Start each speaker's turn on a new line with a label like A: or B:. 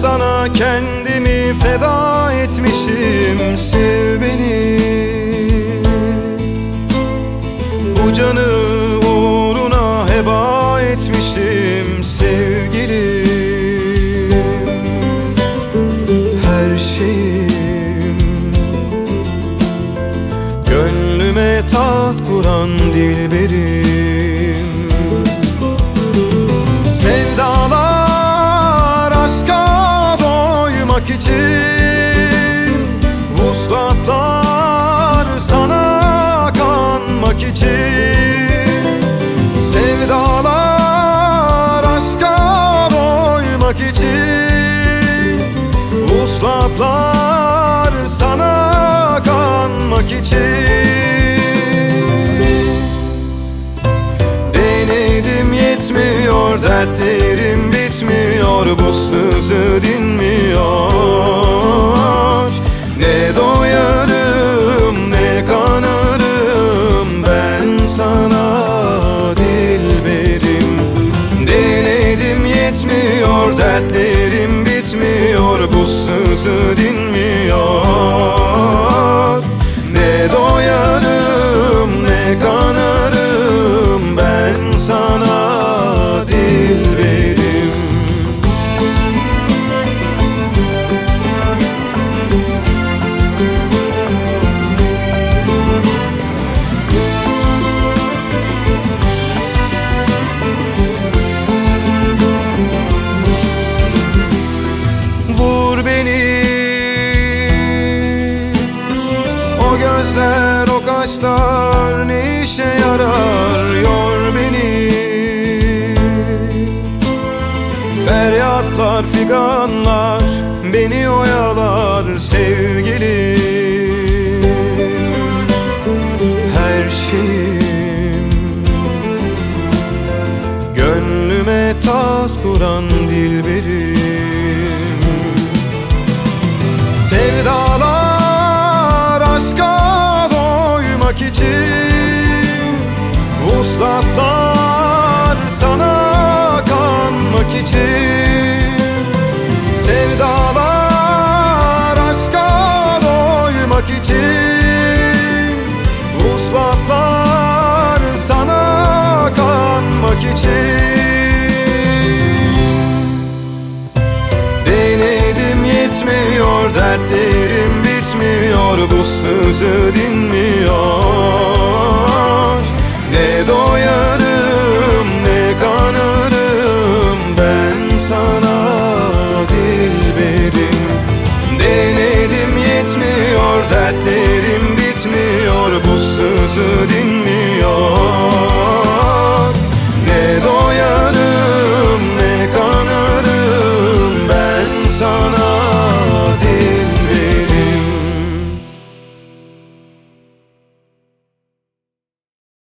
A: sana kendimi feda etmişim. Sev beni. Bu canı uğruna heba etmişim. Sevgilim Her şeyim. Gönlüme taht kuran dilberim doymak için Vuslatlar sana kanmak için. Denedim yetmiyor dertlerim bitmiyor Bu sızı dinmiyor sızı dinmiyor gözler o kaşlar ne işe yarar? Yor beni. Feryatlar figanlar beni oyalar sevgilim Her şeyim Gönlüme tat kuran dilberim doymak için Vuslatlar sana kanmak için Sevdalar aşka doymak için Vuslatlar sana kanmak için sözü dinmiyor Ne doyarım ne kanarım ben sana dilberim. Denedim yetmiyor dertlerim bitmiyor bu sözü dinmiyor